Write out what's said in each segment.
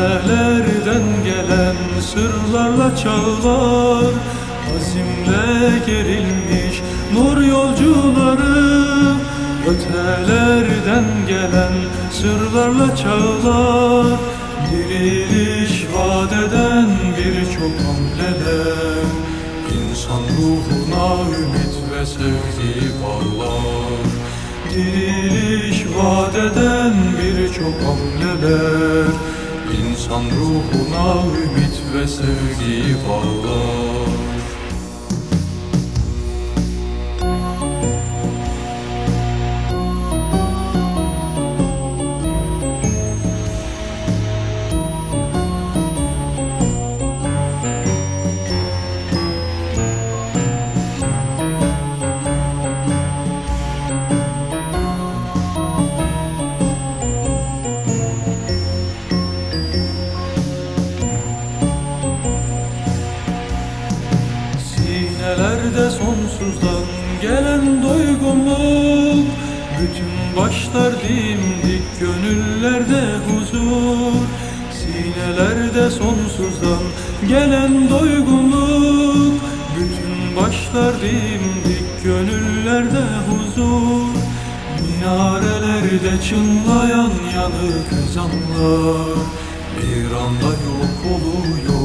Ötelerden gelen sırlarla çağlar. Azimle gerilmiş nur yolcuları. Ötelerden gelen sırlarla çağlar. Diriliş vadeden birçok hamleler İnsan ruhuna ümit ve sevgi bağlar. Diriliş vadeden birçok hamleler İnsan ruhuna ümit ve sevgi bağlar gelen doygunluk Bütün başlar dimdik gönüllerde huzur. Sinelerde sonsuzdan gelen doygunluk Bütün başlar dimdik gönüllerde huzur. Minarelerde çınlayan yanık ezanlar Bir anda yok oluyor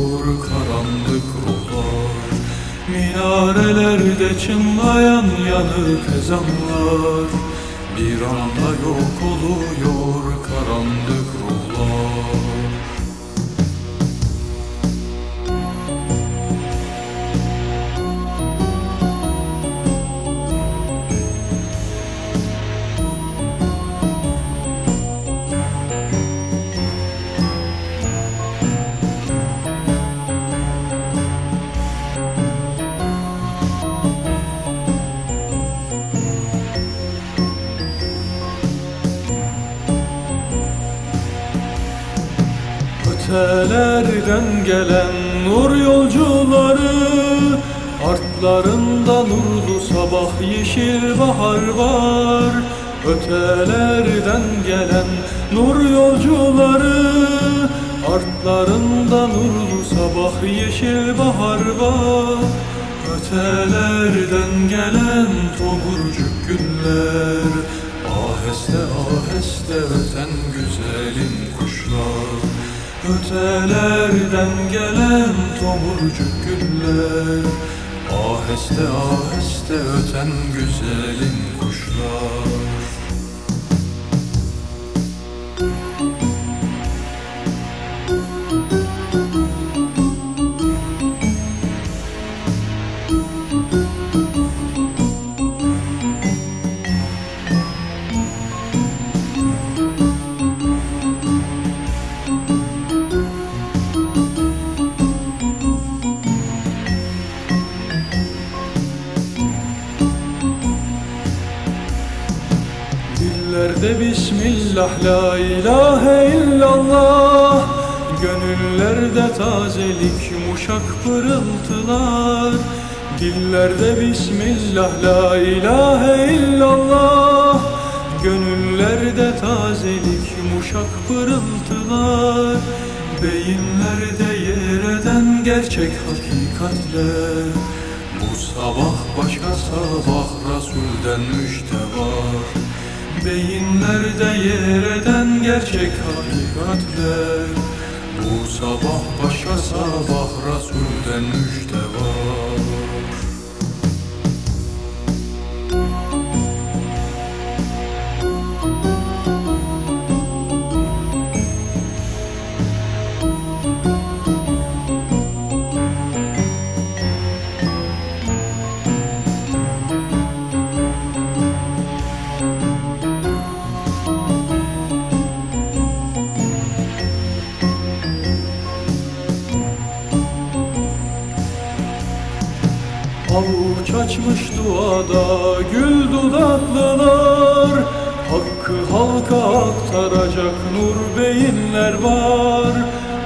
Minarelerde çınlayan yanık ezanlar. Bir anda yok oluyor karanlık ruhlar Ötelerden gelen nur yolcuları Artlarında nurlu sabah yeşil bahar var. Ötelerden gelen nur yolcuları Artlarında nurlu sabah yeşil bahar var. Ötelerden gelen tomurcuk günler Aheste aheste öten güzelim Ötelerden gelen tomurcuk güller Aheste aheste öten güzelim kuşlar Dillerde Bismillah la ilahe illallah. Gönüllerde tazelik muşak pırıltılar. Dillerde Bismillah la ilahe illallah. Gönüllerde tazelik muşak pırıltılar. Beyinlerde yer eden gerçek hakikatler. Bu sabah başka sabah Resul'den müjde var Beyinlerde yer eden gerçek hakikatler. Bu sabah başka sabah Resul'den müjde var Avuç açmış duada gül dudaklılar Hakkı halka aktaracak nur beyinler var.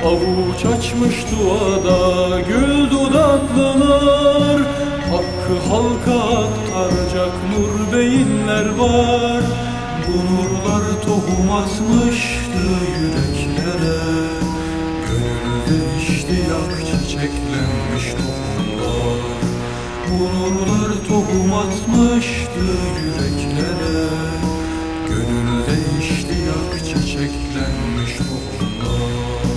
Avuç açmış duada gül dudaklılar Hakkı halka aktaracak nur beyinler var. Bu nurlar tohum atmıştı yüreklere. Gönülde iştiyak çiçeklenmiş tohumlar Bu nurlar tohum atmıştı yüreklere. Gönülde iştiyak çiçeklenmiş tohumlar